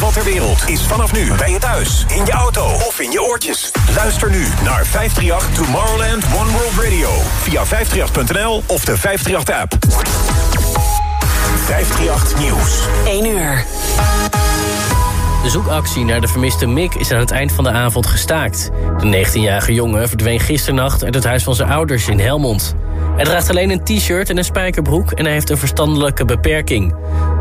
dancefestival ter wereld is vanaf nu bij je thuis, in je auto of in je oortjes. Luister nu naar 538 Tomorrowland One World Radio via 538.nl of de 538-app. 538 Nieuws. 1 uur. De zoekactie naar de vermiste Mick is aan het eind van de avond gestaakt. De 19-jarige jongen verdween gisternacht uit het huis van zijn ouders in Helmond. Hij draagt alleen een t-shirt en een spijkerbroek en hij heeft een verstandelijke beperking.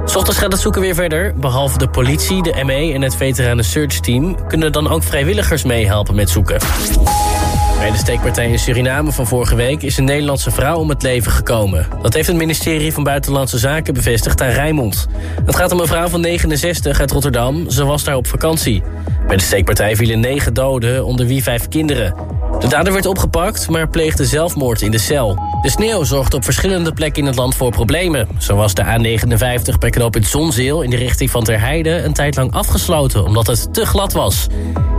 Ochtends gaat het zoeken weer verder. Behalve de politie, de ME en het veteranen search team... kunnen dan ook vrijwilligers meehelpen met zoeken. Bij de steekpartij in Suriname van vorige week is een Nederlandse vrouw om het leven gekomen. Dat heeft het ministerie van Buitenlandse Zaken bevestigd aan Rijnmond. Het gaat om een vrouw van 69 uit Rotterdam. Ze was daar op vakantie. Bij de steekpartij vielen negen doden, onder wie vijf kinderen. De dader werd opgepakt, maar pleegde zelfmoord in de cel. De sneeuw zorgt op verschillende plekken in het land voor problemen. Zo was de A59 bij knooppunt Zonzeel in de richting van Terheide... een tijd lang afgesloten, omdat het te glad was.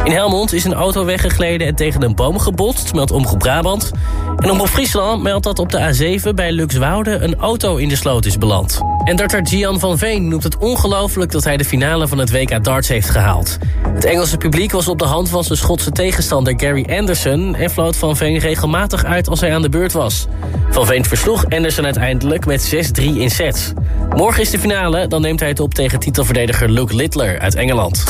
In Helmond is een auto weggegleden en tegen een boom gebotst, meldt Omroep Brabant. En Omroep Friesland meldt dat op de A7 bij Luxwoude een auto in de sloot is beland. En darter Gian van Veen noemt het ongelooflijk dat hij de finale van het WK darts heeft gehaald. Het Engelse publiek was op de hand van zijn Schotse tegenstander Gary Anderson... en floot Van Veen regelmatig uit als hij aan de beurt was. Van Veen versloeg Anderson uiteindelijk met 6-3 in sets. Morgen is de finale, dan neemt hij het op tegen titelverdediger Luke Littler uit Engeland.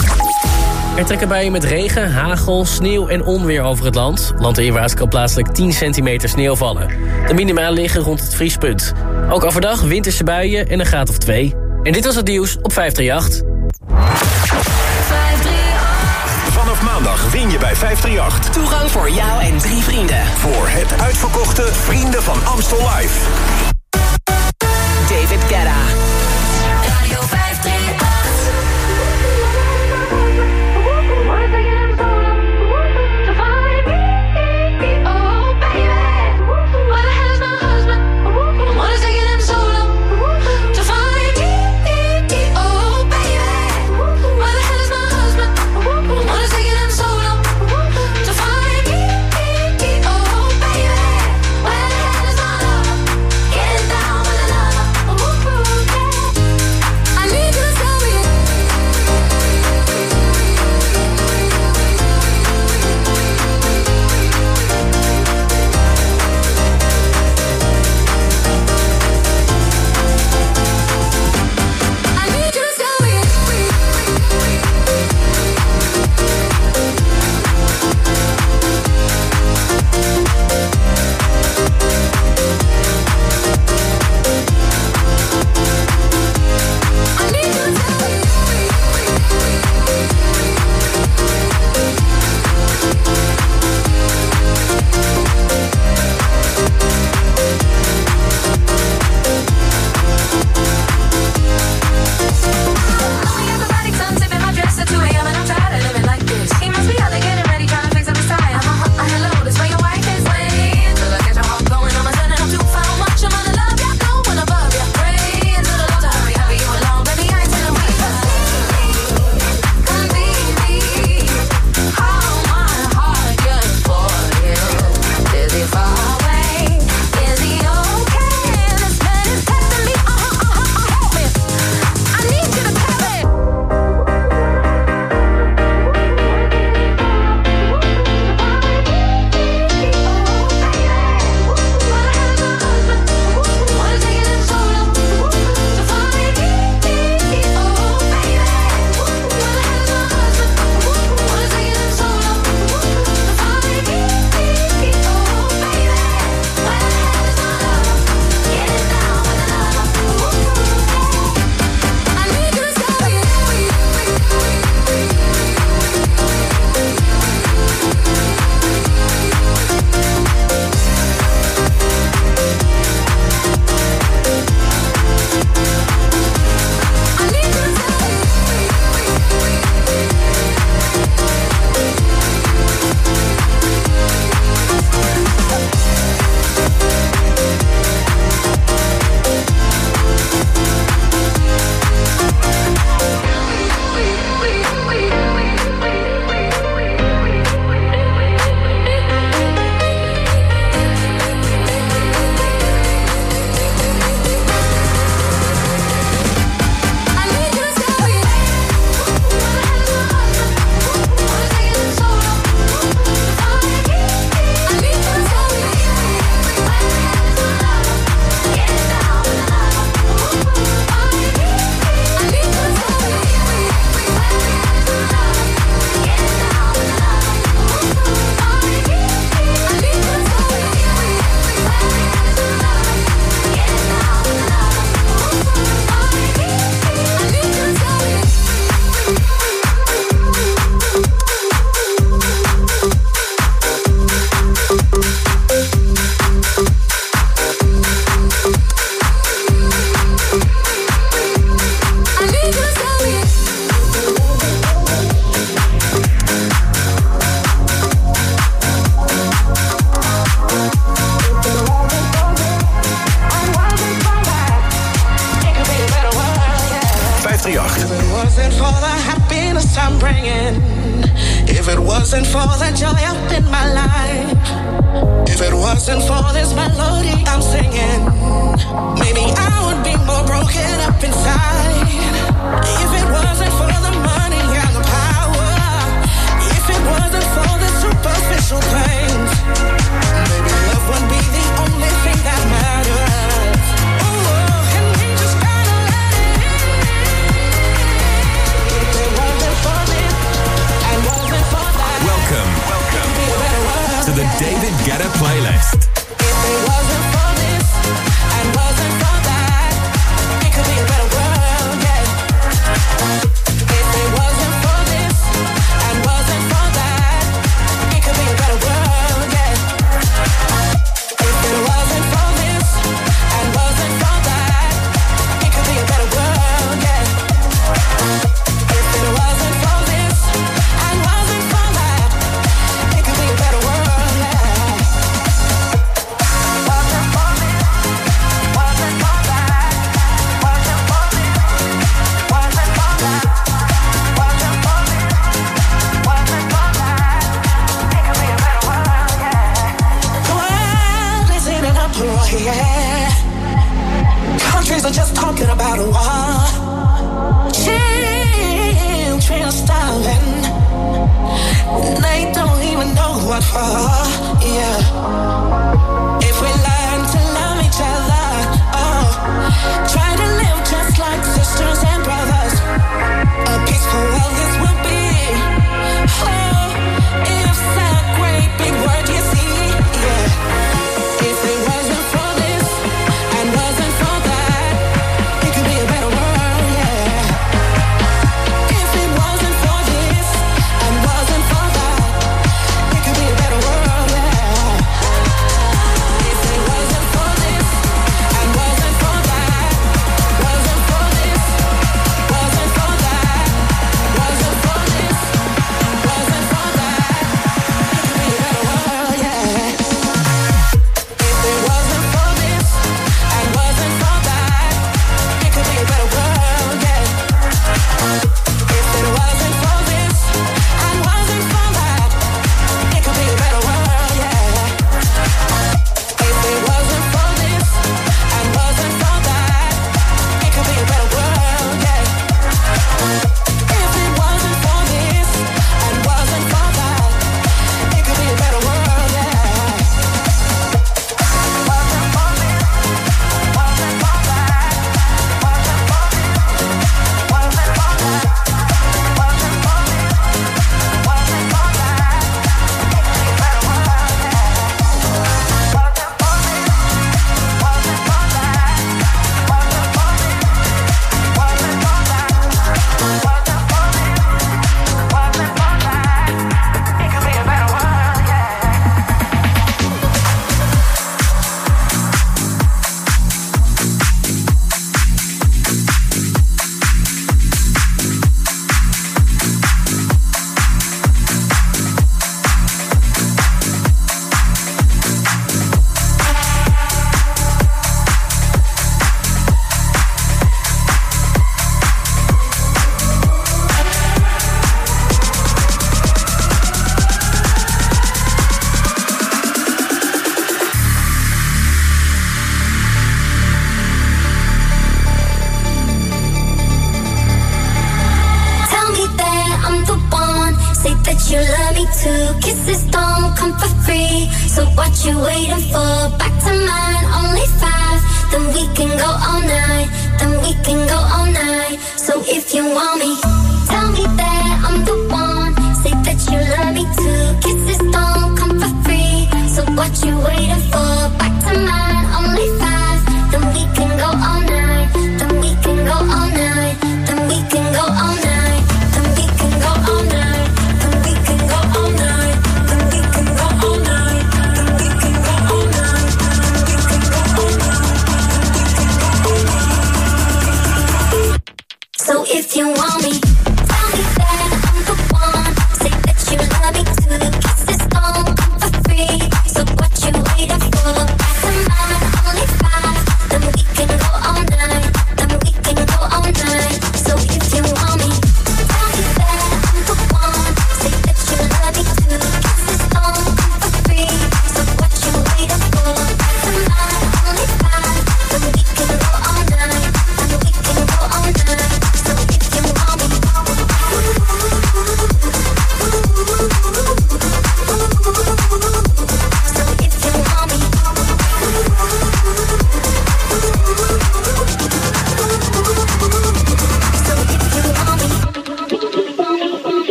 Er trekken buien met regen, hagel, sneeuw en onweer over het land. Landinwaarts kan plaatselijk 10 centimeter sneeuw vallen. De minima liggen rond het vriespunt. Ook overdag winterse buien en een graad of 2. En dit was het nieuws op 538. Vanaf maandag win je bij 538. Toegang voor jou en drie vrienden. Voor het uitverkochte Vrienden van Amstel Live.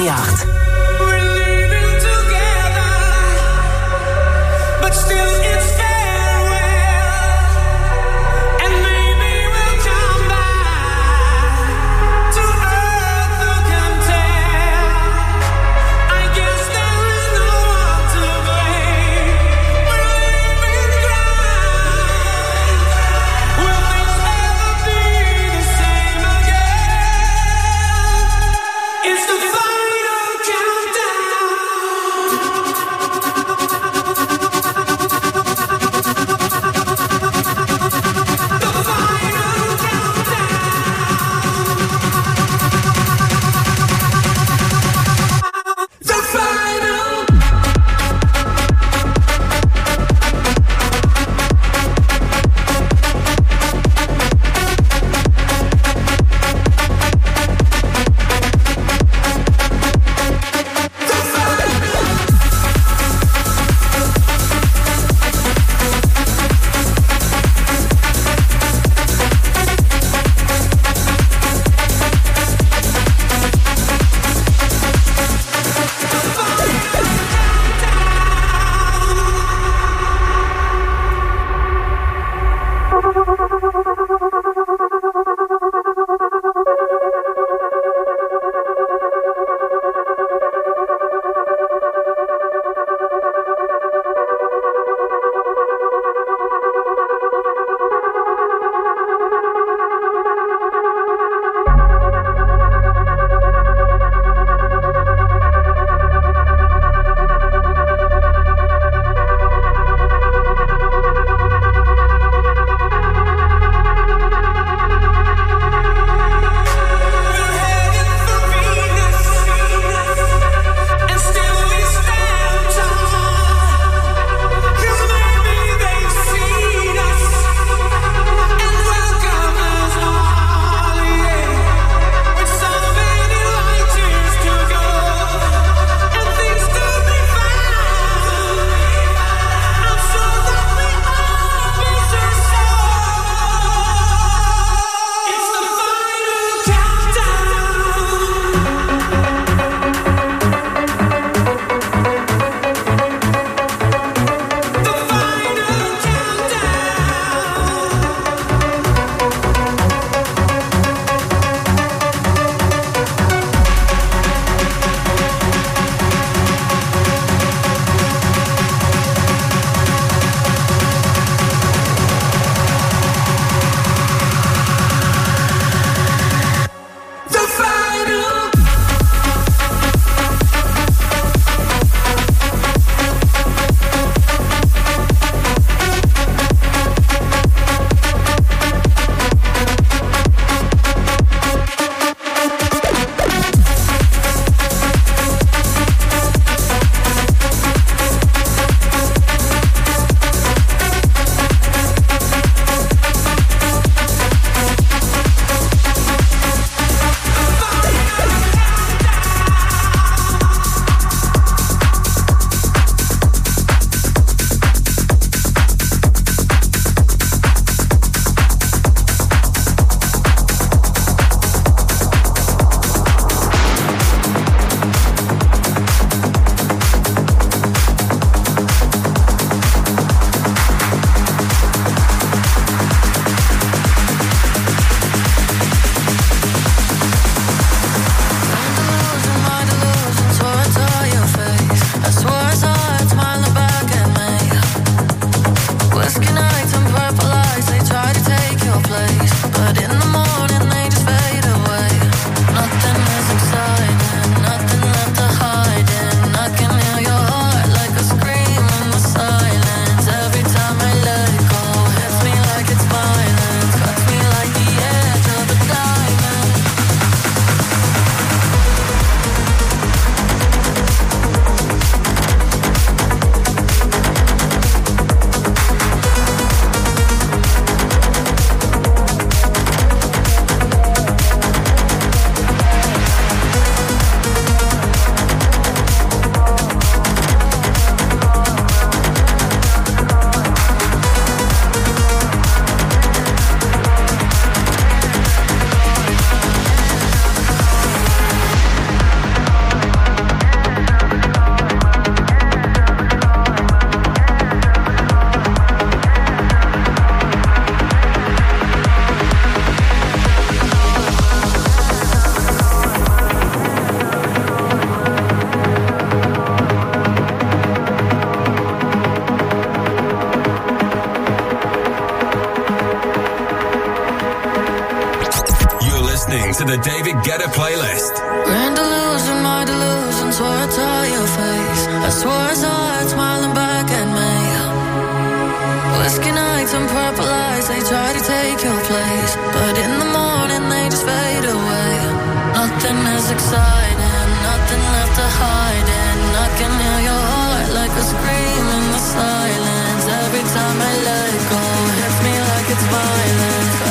uitgejaagd. Listening to the David Guetta playlist. Grand delusion, my delusion, swore I'd tell your face. I swore I saw it smiling back at me. Whiskey nights and purple lights, they try to take your place. But in the morning, they just fade away. Nothing is exciting, nothing left to hide in. I can hear your heart like a scream in the silence. Every time I let go, hits me like it's violence.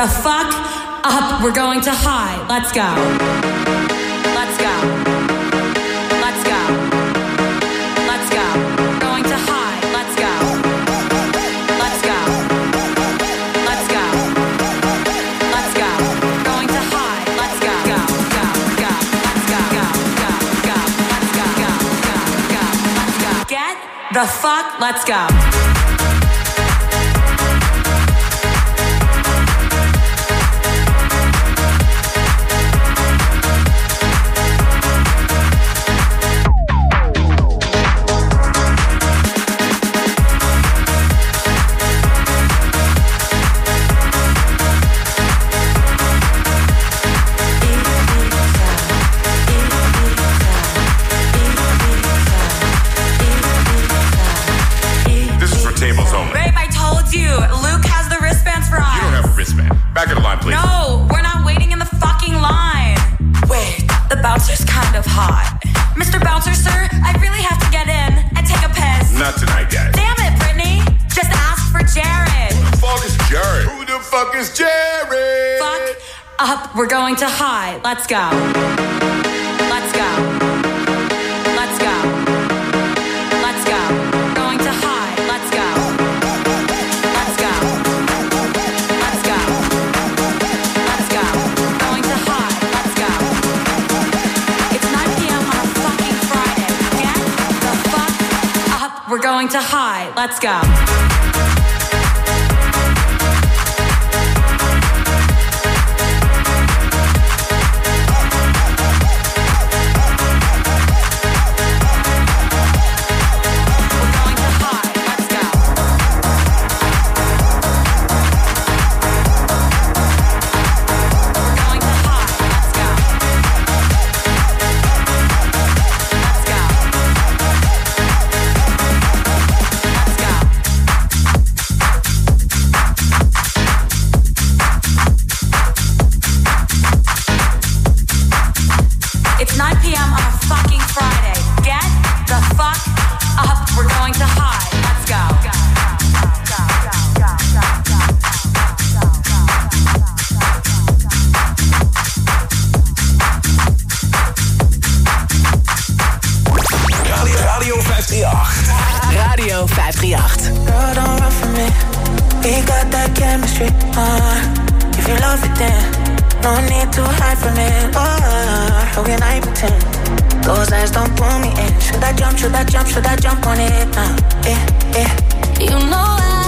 the fuck up. We're going to high. Let's go. Let's go. Let's go. Let's go. Going to high. Let's go. Let's go. Let's go. Let's go. Going to high. Let's go. Go. Go. Go. Let's go. Go. Go. Go. Let's go. Go. Go. Go. Get the fuck. Let's go. wait. No, we're not waiting in the fucking line. Wait, the bouncer's kind of hot. Mr. Bouncer, sir, I really have to get in and take a piss. Not tonight, guys. Damn it, Brittany. Just ask for Jared. Who the fuck is Jared? Who the fuck is Jared? Fuck up. We're going to high. Let's go. Let's go. to high. Let's go. No need to hide from it. Oh, how can I pretend? Those eyes don't pull me in. Should I jump? Should I jump? Should I jump on it now? Yeah, yeah. You know I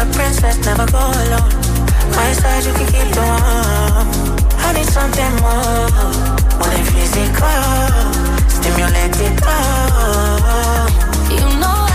a princess, never go alone. My side, you can keep the warm. I need something more, more than physical. Stimulate it all. You know.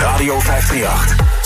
Radio 538.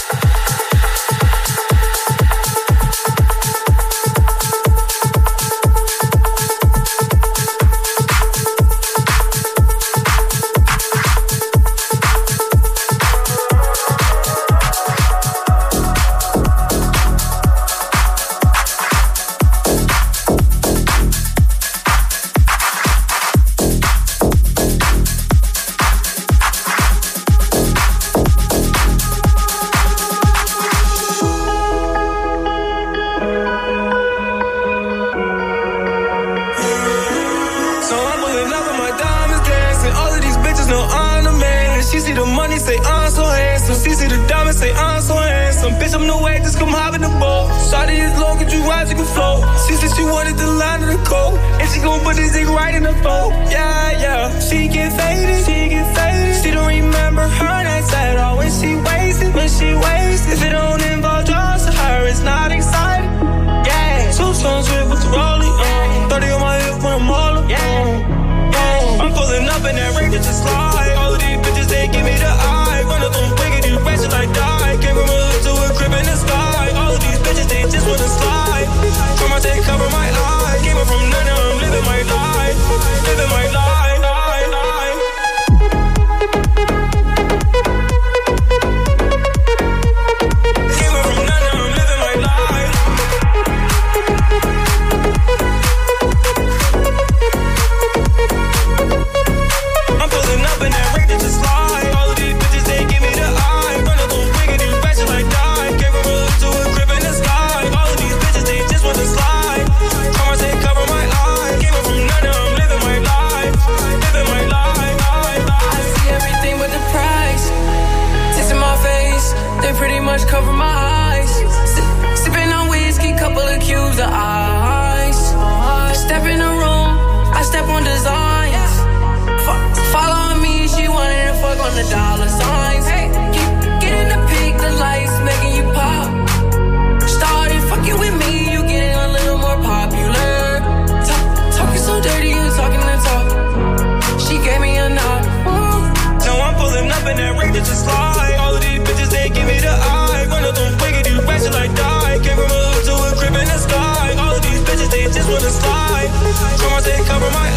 Cover my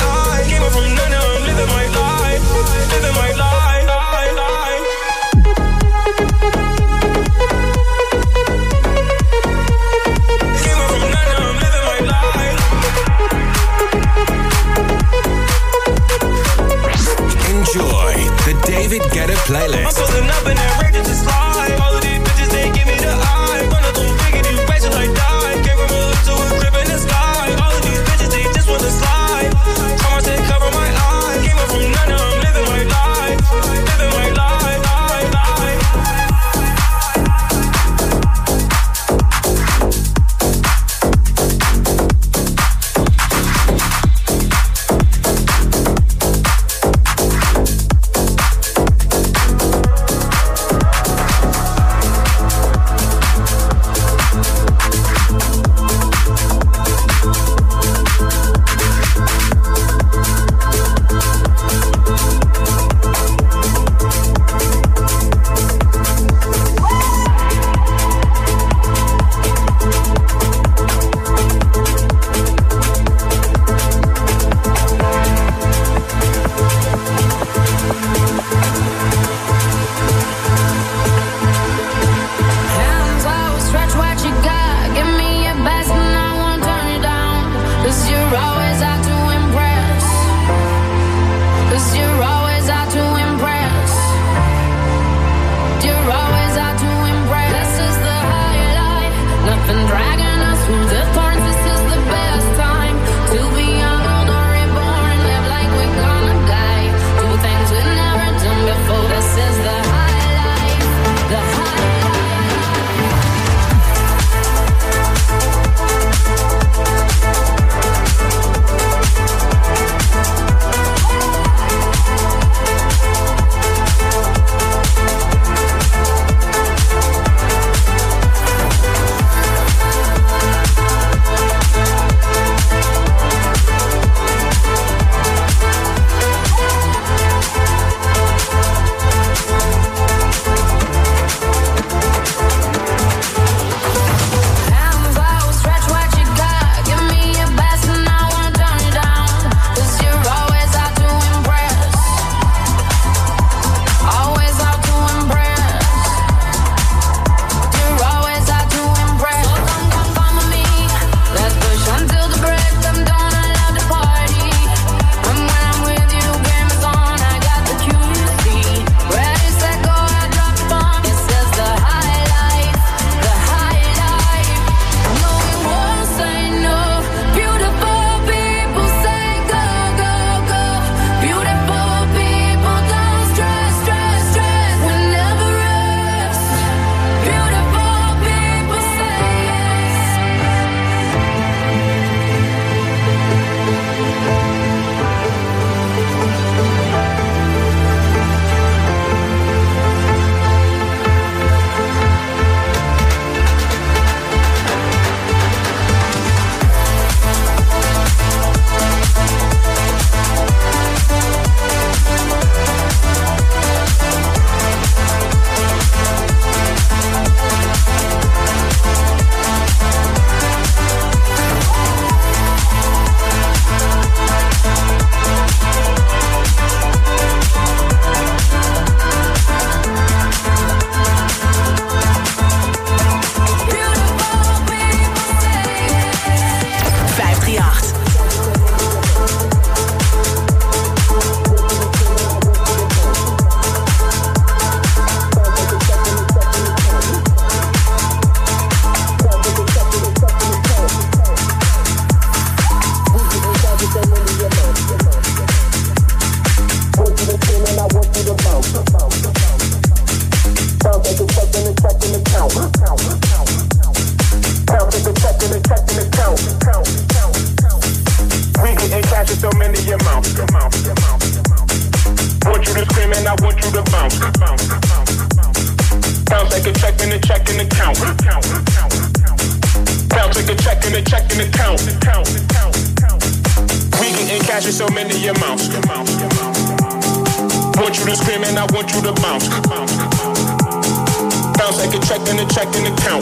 Bounce like a check and a check and a count.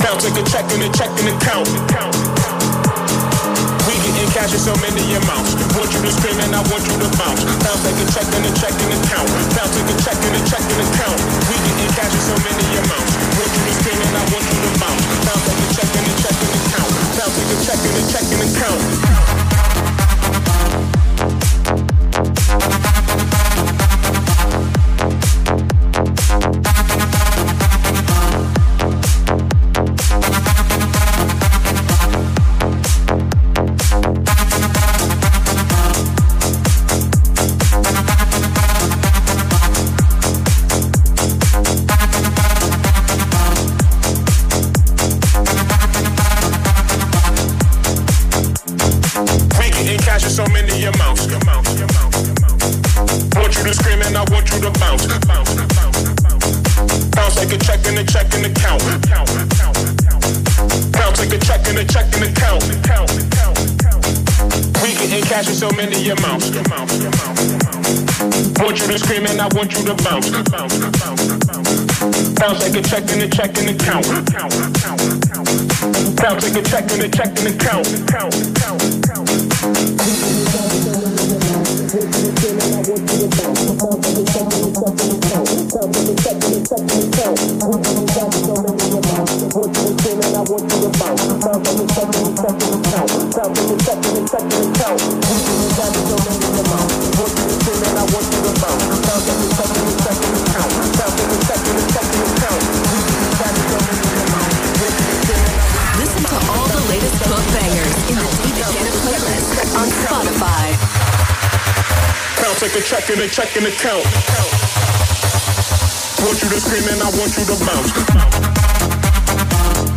Bounce like a check and a check and a count. We getting cash in so many amounts. Want you to scream and I want you to bounce. Bounce like a check and a check and a count. Bounce like a check and a check and a count. We getting cash in so many amounts. Want you to scream and I want you to bounce. Bounce like a check and a check and a count. Bounce like a check and a check and a count. Bounce. Like a check and a check and a count. Bounce like a check and a check and a count. Like a check and a check and a count. Want you to scream and I want you to bounce.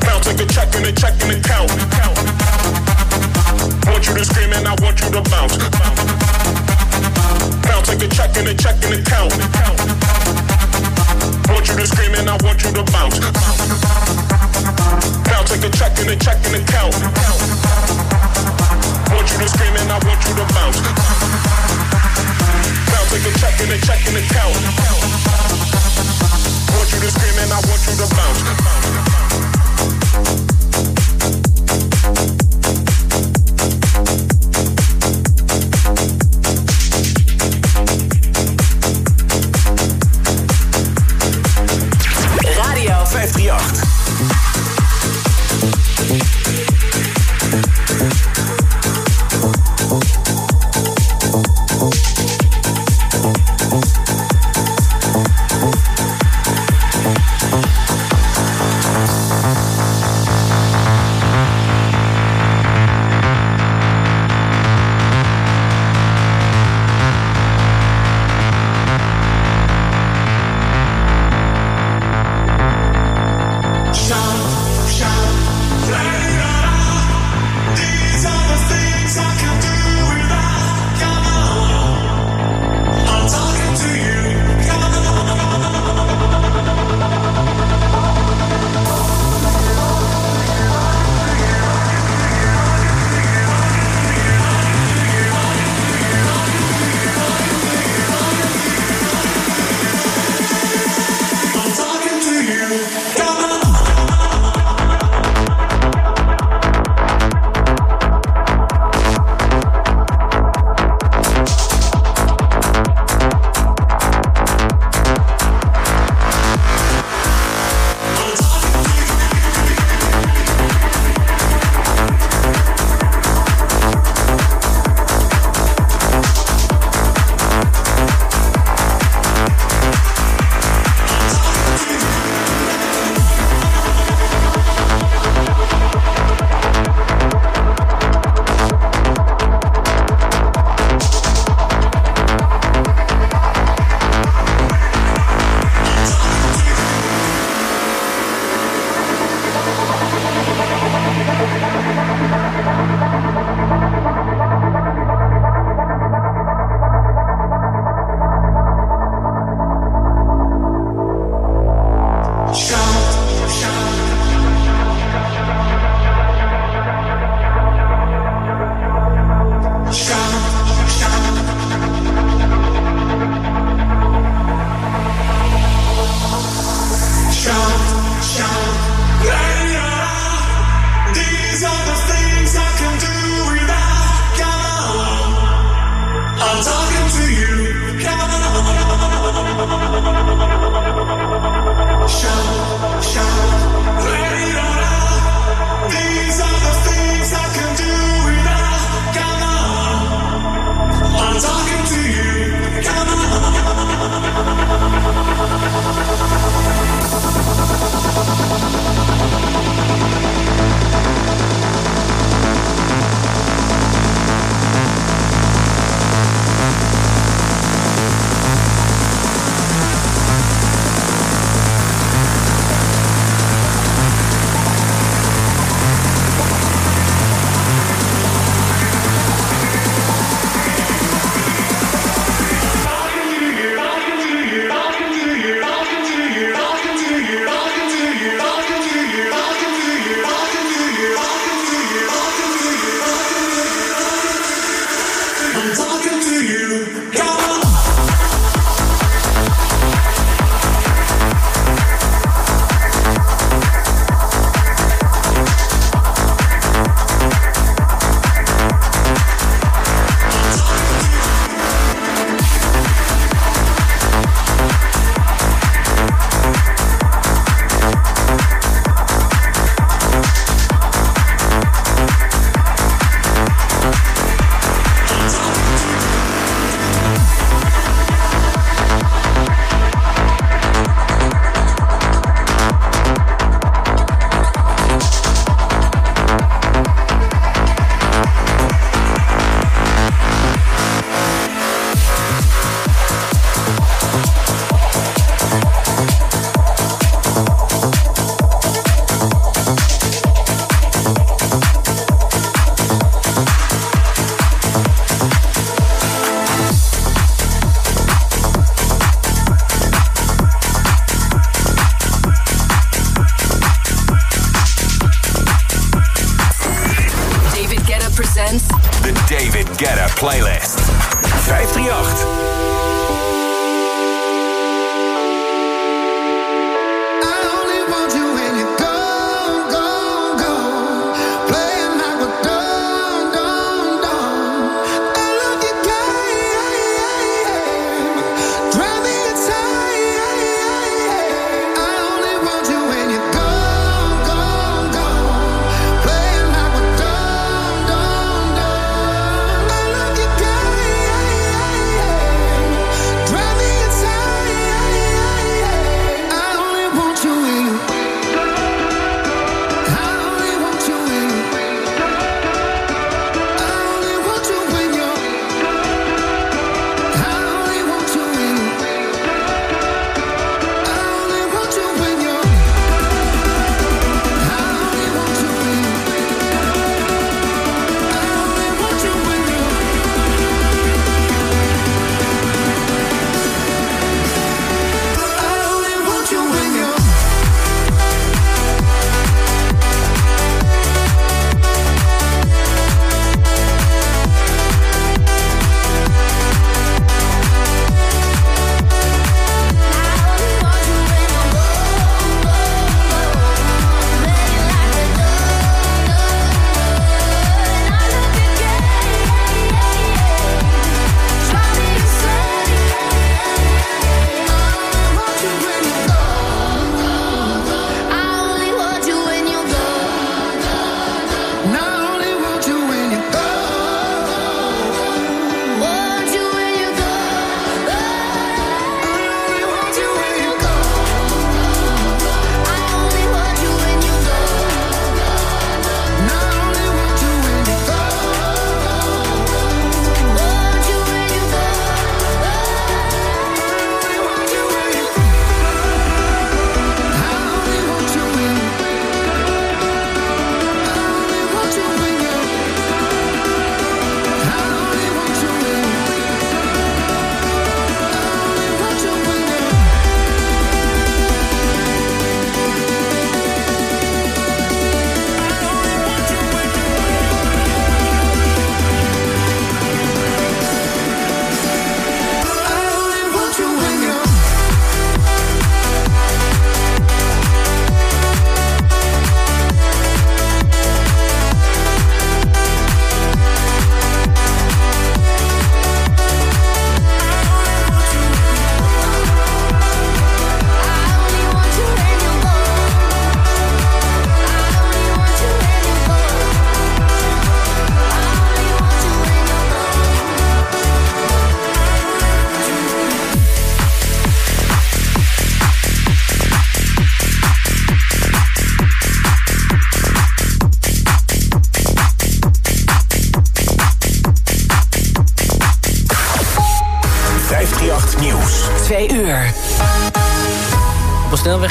Bounce like a check and a check and a count. Want you to scream and I want you to bounce. Bounce like a check and a check and a count. Want you to scream and I want you to bounce. Bounce like a check and a check and a count. Want you to scream and I want you to bounce. Bounce like a check and a check and a count. Want you to scream and I want you to bounce.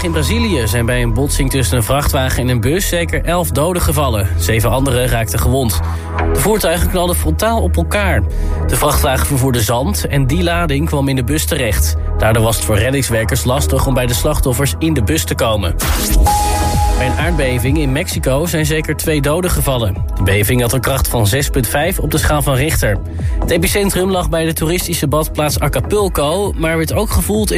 In Brazilië zijn bij een botsing tussen een vrachtwagen en een bus zeker 11 doden gevallen. Zeven anderen raakten gewond. De voertuigen knalden frontaal op elkaar. De vrachtwagen vervoerde zand en die lading kwam in de bus terecht. Daardoor was het voor reddingswerkers lastig om bij de slachtoffers in de bus te komen. Bij een aardbeving in Mexico zijn zeker twee doden gevallen. De beving had een kracht van 6,5 op de schaal van Richter. Het epicentrum lag bij de toeristische badplaats Acapulco... maar werd ook gevoeld in